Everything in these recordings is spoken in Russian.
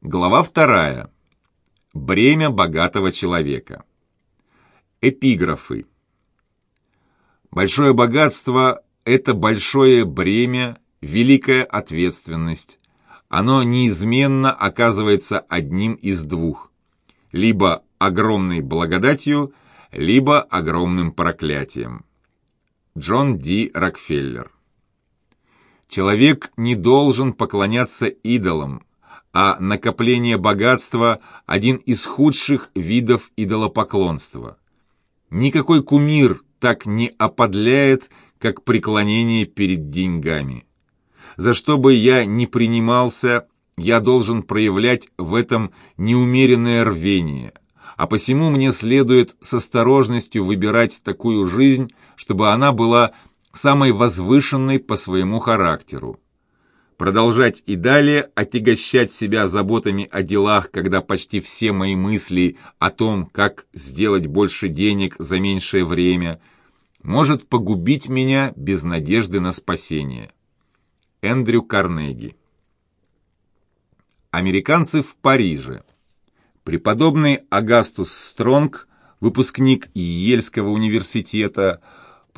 Глава вторая. Бремя богатого человека. Эпиграфы. Большое богатство – это большое бремя, великая ответственность. Оно неизменно оказывается одним из двух. Либо огромной благодатью, либо огромным проклятием. Джон Ди Рокфеллер. Человек не должен поклоняться идолам, а накопление богатства – один из худших видов идолопоклонства. Никакой кумир так не оподляет, как преклонение перед деньгами. За что бы я ни принимался, я должен проявлять в этом неумеренное рвение, а посему мне следует с осторожностью выбирать такую жизнь, чтобы она была самой возвышенной по своему характеру. Продолжать и далее отягощать себя заботами о делах, когда почти все мои мысли о том, как сделать больше денег за меньшее время, может погубить меня без надежды на спасение. Эндрю Карнеги Американцы в Париже Преподобный Агастус Стронг, выпускник Ельского университета,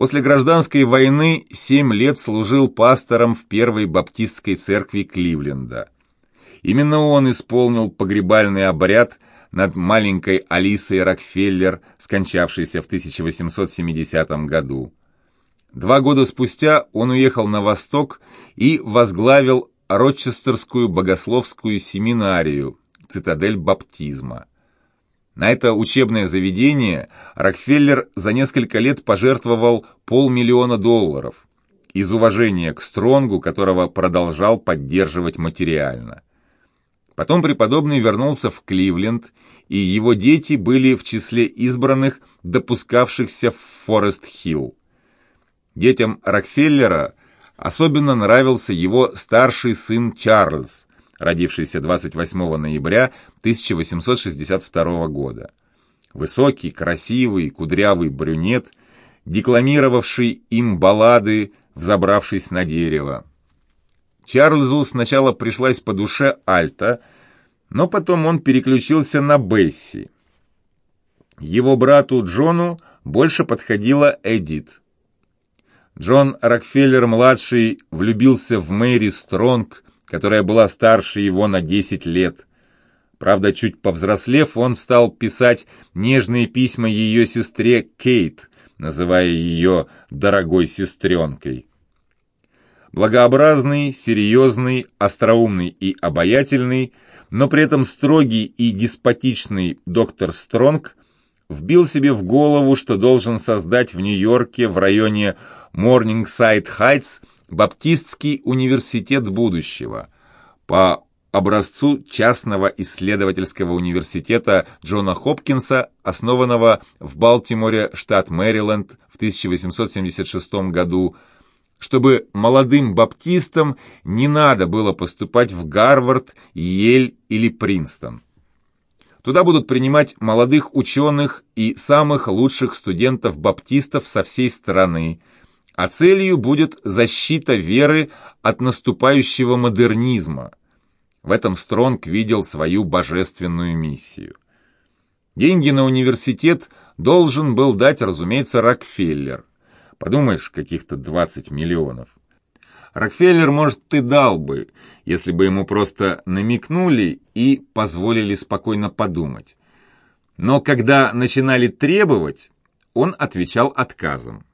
После гражданской войны семь лет служил пастором в Первой Баптистской церкви Кливленда. Именно он исполнил погребальный обряд над маленькой Алисой Рокфеллер, скончавшейся в 1870 году. Два года спустя он уехал на восток и возглавил Рочестерскую богословскую семинарию, цитадель баптизма. На это учебное заведение Рокфеллер за несколько лет пожертвовал полмиллиона долларов из уважения к Стронгу, которого продолжал поддерживать материально. Потом преподобный вернулся в Кливленд, и его дети были в числе избранных, допускавшихся в Форест-Хилл. Детям Рокфеллера особенно нравился его старший сын Чарльз, родившийся 28 ноября 1862 года. Высокий, красивый, кудрявый брюнет, декламировавший им баллады, взобравшись на дерево. Чарльзу сначала пришлась по душе Альта, но потом он переключился на Бесси. Его брату Джону больше подходила Эдит. Джон Рокфеллер-младший влюбился в Мэри Стронг, которая была старше его на 10 лет. Правда, чуть повзрослев, он стал писать нежные письма ее сестре Кейт, называя ее «дорогой сестренкой». Благообразный, серьезный, остроумный и обаятельный, но при этом строгий и деспотичный доктор Стронг вбил себе в голову, что должен создать в Нью-Йорке в районе Морнингсайд-Хайтс Баптистский университет будущего по образцу частного исследовательского университета Джона Хопкинса, основанного в Балтиморе, штат Мэриленд в 1876 году, чтобы молодым баптистам не надо было поступать в Гарвард, Йель или Принстон. Туда будут принимать молодых ученых и самых лучших студентов-баптистов со всей страны, а целью будет защита веры от наступающего модернизма. В этом Стронг видел свою божественную миссию. Деньги на университет должен был дать, разумеется, Рокфеллер. Подумаешь, каких-то 20 миллионов. Рокфеллер, может, и дал бы, если бы ему просто намекнули и позволили спокойно подумать. Но когда начинали требовать, он отвечал отказом.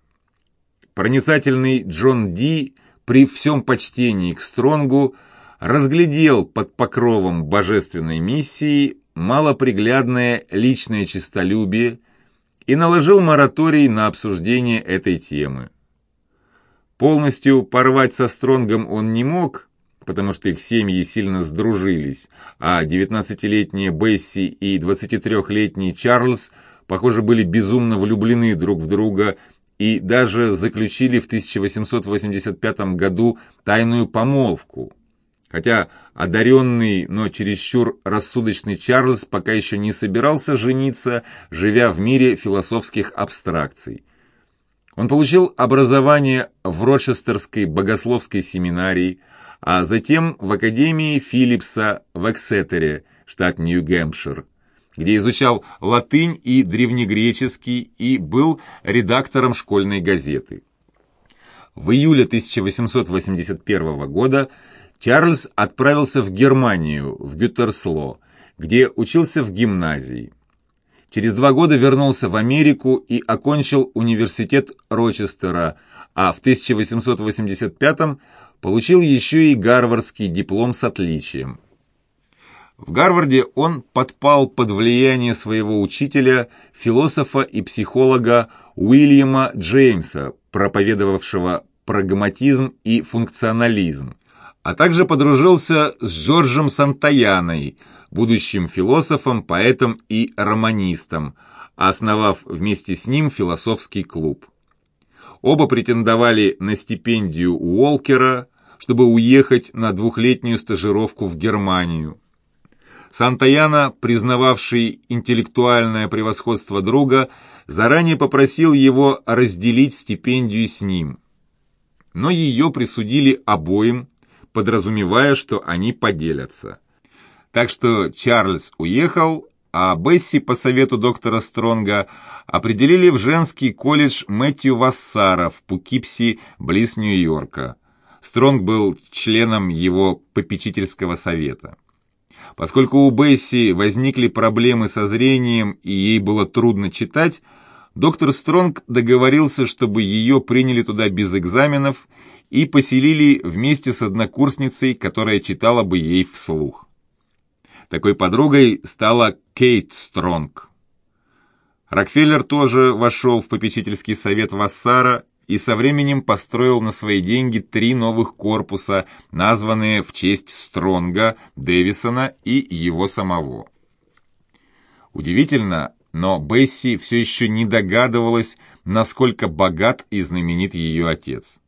Проницательный Джон Ди при всем почтении к Стронгу разглядел под покровом божественной миссии малоприглядное личное честолюбие и наложил мораторий на обсуждение этой темы. Полностью порвать со Стронгом он не мог, потому что их семьи сильно сдружились, а 19-летняя Бесси и 23-летний Чарльз, похоже, были безумно влюблены друг в друга и даже заключили в 1885 году тайную помолвку. Хотя одаренный, но чересчур рассудочный Чарльз пока еще не собирался жениться, живя в мире философских абстракций. Он получил образование в Рочестерской богословской семинарии, а затем в Академии Филлипса в Эксетере, штат Нью-Гэмпшир, где изучал латынь и древнегреческий и был редактором школьной газеты. В июле 1881 года Чарльз отправился в Германию, в Гютерсло, где учился в гимназии. Через два года вернулся в Америку и окончил университет Рочестера, а в 1885 получил еще и гарвардский диплом с отличием. В Гарварде он подпал под влияние своего учителя, философа и психолога Уильяма Джеймса, проповедовавшего прагматизм и функционализм, а также подружился с Джорджем Сантаяной, будущим философом, поэтом и романистом, основав вместе с ним философский клуб. Оба претендовали на стипендию Уолкера, чтобы уехать на двухлетнюю стажировку в Германию. Сантаяна, признававший интеллектуальное превосходство друга, заранее попросил его разделить стипендию с ним. Но ее присудили обоим, подразумевая, что они поделятся. Так что Чарльз уехал, а Бесси по совету доктора Стронга определили в женский колледж Мэтью Вассара в Пукипси, близ Нью-Йорка. Стронг был членом его попечительского совета. Поскольку у Бесси возникли проблемы со зрением и ей было трудно читать, доктор Стронг договорился, чтобы ее приняли туда без экзаменов и поселили вместе с однокурсницей, которая читала бы ей вслух. Такой подругой стала Кейт Стронг. Рокфеллер тоже вошел в попечительский совет Вассара и со временем построил на свои деньги три новых корпуса, названные в честь Стронга, Дэвисона и его самого. Удивительно, но Бесси все еще не догадывалась, насколько богат и знаменит ее отец.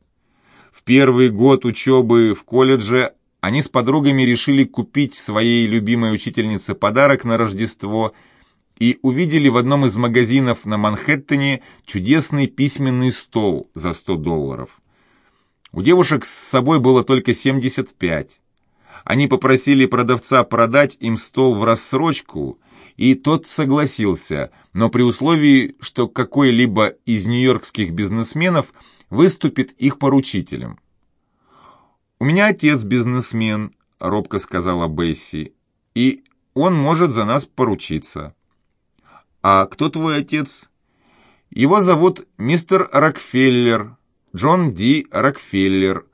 В первый год учебы в колледже они с подругами решили купить своей любимой учительнице подарок на Рождество и увидели в одном из магазинов на Манхэттене чудесный письменный стол за 100 долларов. У девушек с собой было только 75. Они попросили продавца продать им стол в рассрочку, и тот согласился, но при условии, что какой-либо из нью-йоркских бизнесменов выступит их поручителем. «У меня отец бизнесмен», — робко сказала Бесси, — «и он может за нас поручиться». «А кто твой отец?» «Его зовут мистер Рокфеллер, Джон Ди Рокфеллер.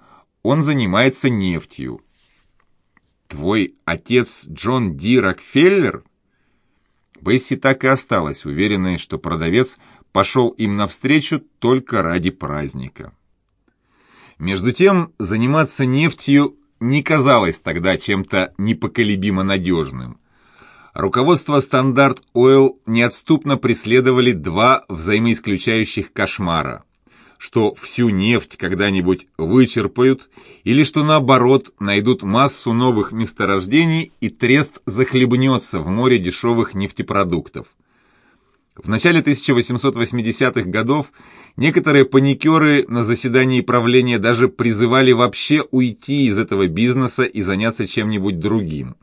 Он занимается нефтью». «Твой отец Джон Ди Рокфеллер?» Бесси так и осталась уверенной, что продавец пошел им навстречу только ради праздника. Между тем, заниматься нефтью не казалось тогда чем-то непоколебимо надежным. Руководство Стандарт Ойл неотступно преследовали два взаимоисключающих кошмара. Что всю нефть когда-нибудь вычерпают, или что наоборот найдут массу новых месторождений и трест захлебнется в море дешевых нефтепродуктов. В начале 1880-х годов некоторые паникеры на заседании правления даже призывали вообще уйти из этого бизнеса и заняться чем-нибудь другим.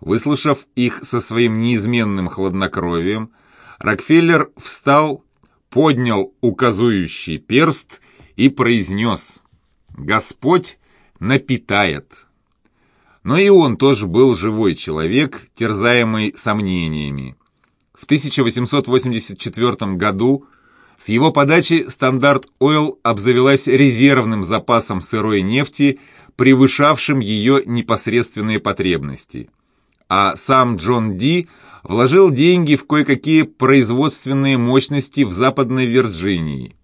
Выслушав их со своим неизменным хладнокровием, Рокфеллер встал, поднял указующий перст и произнес «Господь напитает». Но и он тоже был живой человек, терзаемый сомнениями. В 1884 году с его подачи Стандарт Ойл обзавелась резервным запасом сырой нефти, превышавшим ее непосредственные потребности. А сам Джон Ди вложил деньги в кое-какие производственные мощности в Западной Вирджинии.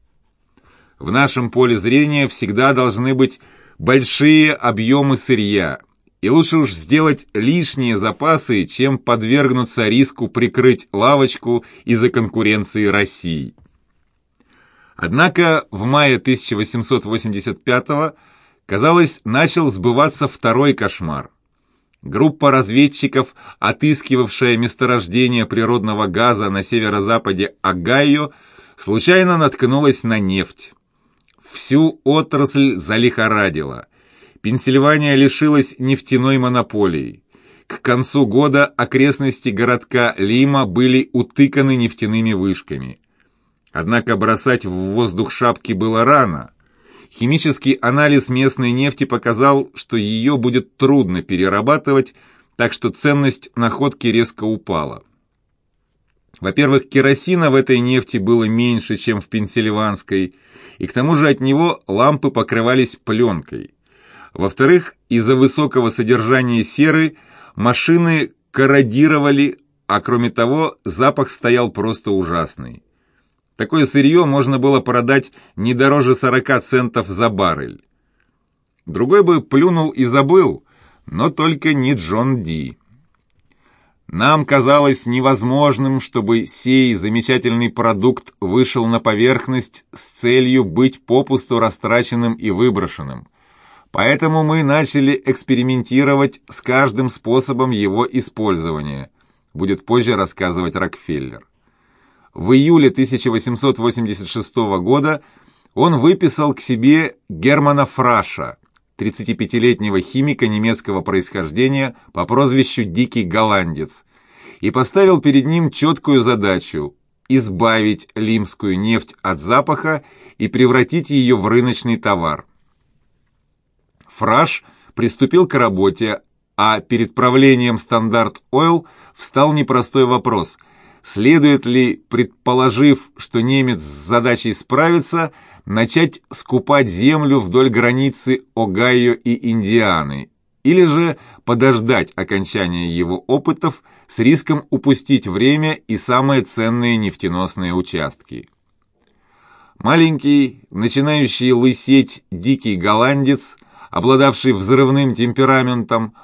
В нашем поле зрения всегда должны быть большие объемы сырья, и лучше уж сделать лишние запасы, чем подвергнуться риску прикрыть лавочку из-за конкуренции России. Однако в мае 1885 казалось, начал сбываться второй кошмар. Группа разведчиков, отыскивавшая месторождение природного газа на северо-западе Огайо, случайно наткнулась на нефть. Всю отрасль залихорадила – Пенсильвания лишилась нефтяной монополии. К концу года окрестности городка Лима были утыканы нефтяными вышками. Однако бросать в воздух шапки было рано. Химический анализ местной нефти показал, что ее будет трудно перерабатывать, так что ценность находки резко упала. Во-первых, керосина в этой нефти было меньше, чем в пенсильванской, и к тому же от него лампы покрывались пленкой. Во-вторых, из-за высокого содержания серы машины корродировали, а кроме того, запах стоял просто ужасный. Такое сырье можно было продать не дороже 40 центов за баррель. Другой бы плюнул и забыл, но только не Джон Ди. Нам казалось невозможным, чтобы сей замечательный продукт вышел на поверхность с целью быть попусту растраченным и выброшенным. Поэтому мы начали экспериментировать с каждым способом его использования, будет позже рассказывать Рокфеллер. В июле 1886 года он выписал к себе Германа Фраша, 35-летнего химика немецкого происхождения по прозвищу «Дикий голландец», и поставил перед ним четкую задачу – избавить лимскую нефть от запаха и превратить ее в рыночный товар. Фраш приступил к работе, а перед правлением «Стандарт Ойл» встал непростой вопрос – следует ли, предположив, что немец с задачей справится, начать скупать землю вдоль границы Огайо и Индианы, или же подождать окончания его опытов с риском упустить время и самые ценные нефтеносные участки. Маленький, начинающий лысеть дикий голландец, обладавший взрывным темпераментом,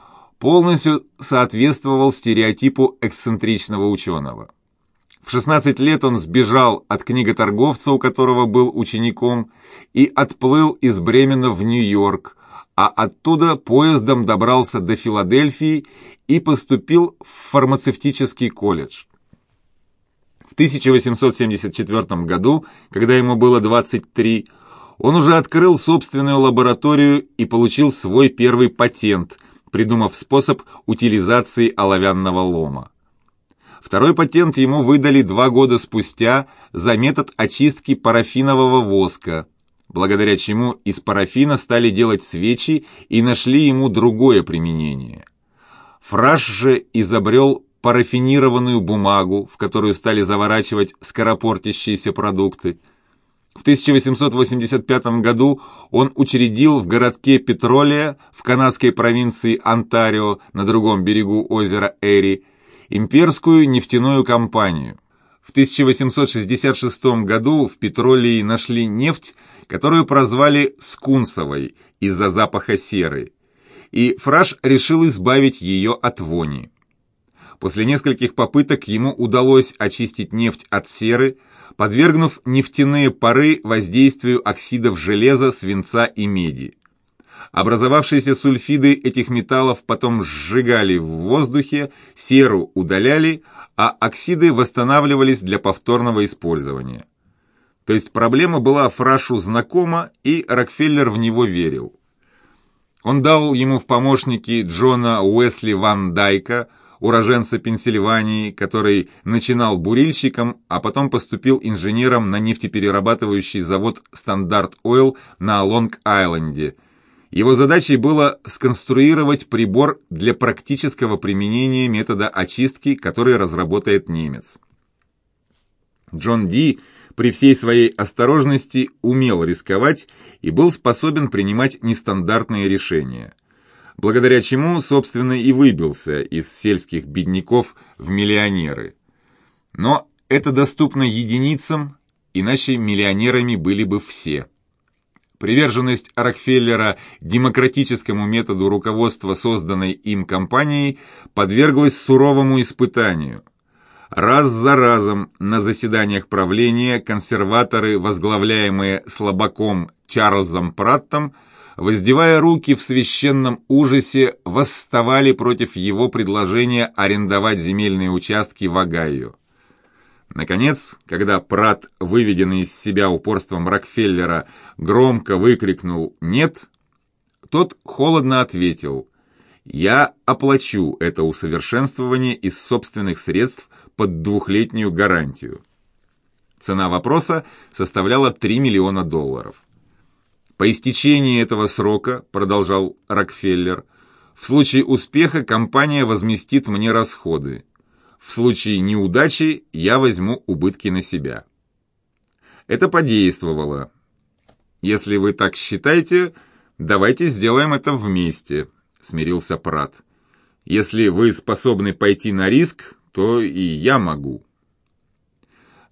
полностью соответствовал стереотипу эксцентричного ученого. В 16 лет он сбежал от книготорговца, у которого был учеником, и отплыл из Бремена в Нью-Йорк, а оттуда поездом добрался до Филадельфии и поступил в фармацевтический колледж. В 1874 году, когда ему было 23, он уже открыл собственную лабораторию и получил свой первый патент, придумав способ утилизации оловянного лома. Второй патент ему выдали два года спустя за метод очистки парафинового воска, благодаря чему из парафина стали делать свечи и нашли ему другое применение. Фраш же изобрел парафинированную бумагу, в которую стали заворачивать скоропортящиеся продукты. В 1885 году он учредил в городке Петролия в канадской провинции Онтарио на другом берегу озера Эри имперскую нефтяную компанию. В 1866 году в Петролии нашли нефть, которую прозвали «скунсовой» из-за запаха серы, и Фраш решил избавить ее от вони. После нескольких попыток ему удалось очистить нефть от серы, подвергнув нефтяные пары воздействию оксидов железа, свинца и меди. Образовавшиеся сульфиды этих металлов потом сжигали в воздухе, серу удаляли, а оксиды восстанавливались для повторного использования. То есть проблема была Фрашу знакома, и Рокфеллер в него верил. Он дал ему в помощники Джона Уэсли Ван Дайка, уроженца Пенсильвании, который начинал бурильщиком, а потом поступил инженером на нефтеперерабатывающий завод «Стандарт Ойл» на Лонг-Айленде – его задачей было сконструировать прибор для практического применения метода очистки, который разработает немец. Джон Ди при всей своей осторожности умел рисковать и был способен принимать нестандартные решения, благодаря чему, собственно, и выбился из сельских бедняков в миллионеры. Но это доступно единицам, иначе миллионерами были бы все. Приверженность Рокфеллера демократическому методу руководства созданной им компанией подверглась суровому испытанию. Раз за разом на заседаниях правления консерваторы, возглавляемые слабаком Чарльзом Праттом, воздевая руки в священном ужасе, восставали против его предложения арендовать земельные участки в Огайо. Наконец, когда Прат, выведенный из себя упорством Рокфеллера, громко выкрикнул «нет», Тот холодно ответил, «Я оплачу это усовершенствование из собственных средств под двухлетнюю гарантию». Цена вопроса составляла 3 миллиона долларов. По истечении этого срока, продолжал Рокфеллер, в случае успеха компания возместит мне расходы. В случае неудачи я возьму убытки на себя. Это подействовало. Если вы так считаете, давайте сделаем это вместе, смирился Прат. Если вы способны пойти на риск, то и я могу.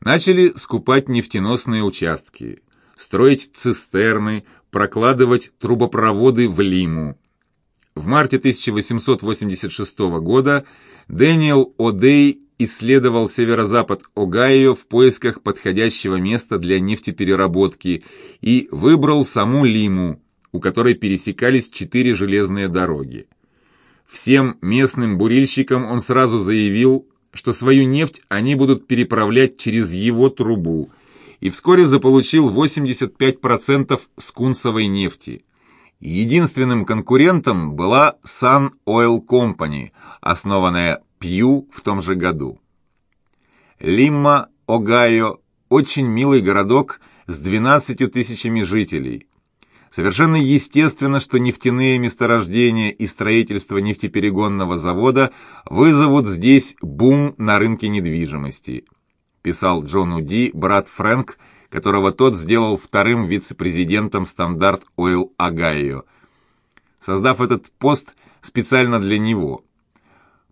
Начали скупать нефтеносные участки, строить цистерны, прокладывать трубопроводы в Лиму. В марте 1886 года Дэниел О'Дей исследовал северо-запад Огайо в поисках подходящего места для нефтепереработки и выбрал саму Лиму, у которой пересекались четыре железные дороги. Всем местным бурильщикам он сразу заявил, что свою нефть они будут переправлять через его трубу, и вскоре заполучил 85% скунсовой нефти. Единственным конкурентом была Sun Oil Company, основанная Пью в том же году. Лимма, Огайо – очень милый городок с 12 тысячами жителей. Совершенно естественно, что нефтяные месторождения и строительство нефтеперегонного завода вызовут здесь бум на рынке недвижимости, писал Джону Ди брат Фрэнк – которого тот сделал вторым вице-президентом Стандарт Ойл Огайо, создав этот пост специально для него.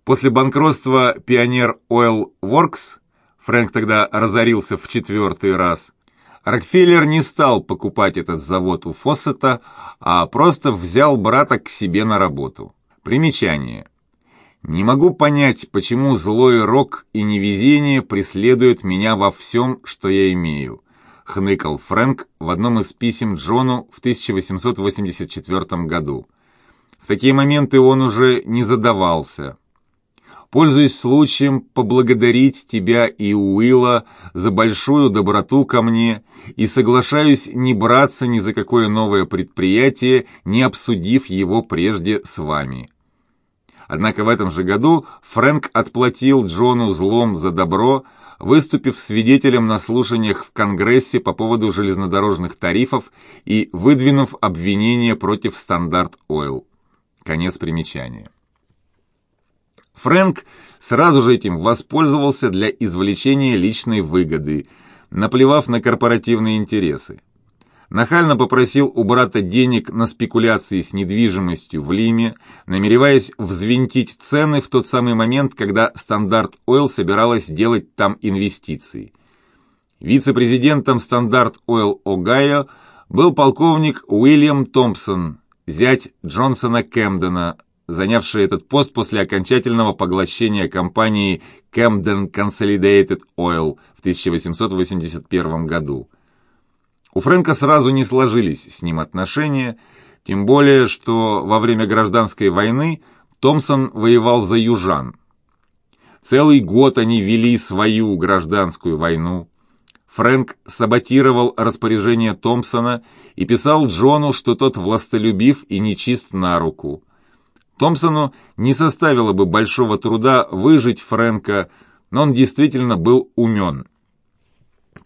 После банкротства Pioneer Oil Works, Фрэнк тогда разорился в четвертый раз, Рокфеллер не стал покупать этот завод у Фоссета, а просто взял брата к себе на работу. Примечание. Не могу понять, почему злой рок и невезение преследуют меня во всем, что я имею хныкал Фрэнк в одном из писем Джону в 1884 году. В такие моменты он уже не задавался. Пользуясь случаем поблагодарить тебя и Уилла за большую доброту ко мне и соглашаюсь не браться ни за какое новое предприятие, не обсудив его прежде с вами. Однако в этом же году Фрэнк отплатил Джону злом за добро, выступив свидетелем на слушаниях в Конгрессе по поводу железнодорожных тарифов и выдвинув обвинение против Стандарт Ойл. Конец примечания. Фрэнк сразу же этим воспользовался для извлечения личной выгоды, наплевав на корпоративные интересы нахально попросил у брата денег на спекуляции с недвижимостью в Лиме, намереваясь взвинтить цены в тот самый момент, когда Стандарт Ойл собиралась делать там инвестиции. Вице-президентом Стандарт Ойл Огайо был полковник Уильям Томпсон, зять Джонсона Кэмдена, занявший этот пост после окончательного поглощения компании Camden Consolidated Oil в 1881 году. У Фрэнка сразу не сложились с ним отношения, тем более, что во время гражданской войны Томпсон воевал за южан. Целый год они вели свою гражданскую войну. Фрэнк саботировал распоряжение Томпсона и писал Джону, что тот властолюбив и нечист на руку. Томпсону не составило бы большого труда выжить Фрэнка, но он действительно был умен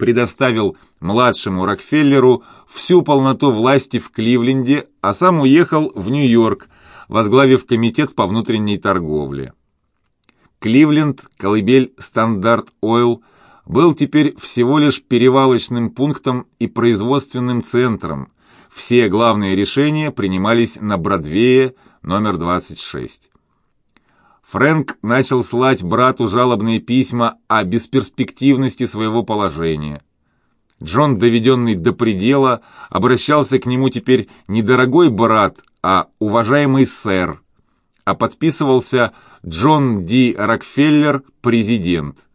предоставил младшему Рокфеллеру всю полноту власти в Кливленде, а сам уехал в Нью-Йорк, возглавив комитет по внутренней торговле. Кливленд, колыбель Стандарт Ойл, был теперь всего лишь перевалочным пунктом и производственным центром. Все главные решения принимались на Бродвее, номер 26. Фрэнк начал слать брату жалобные письма о бесперспективности своего положения. Джон, доведенный до предела, обращался к нему теперь не дорогой брат, а уважаемый сэр, а подписывался Джон Ди Рокфеллер, президент.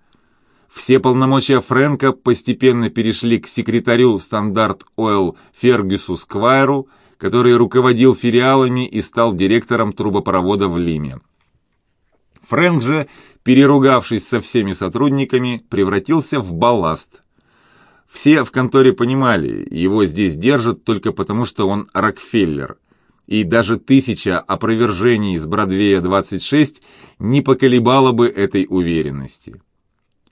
Все полномочия Фрэнка постепенно перешли к секретарю Стандарт Ойл Фергюсу Сквайру, который руководил филиалами и стал директором трубопровода в Лиме. Фрэнк же, переругавшись со всеми сотрудниками, превратился в балласт. Все в конторе понимали, его здесь держат только потому, что он Рокфеллер. и даже тысяча опровержений с Бродвея 26 не поколебала бы этой уверенности.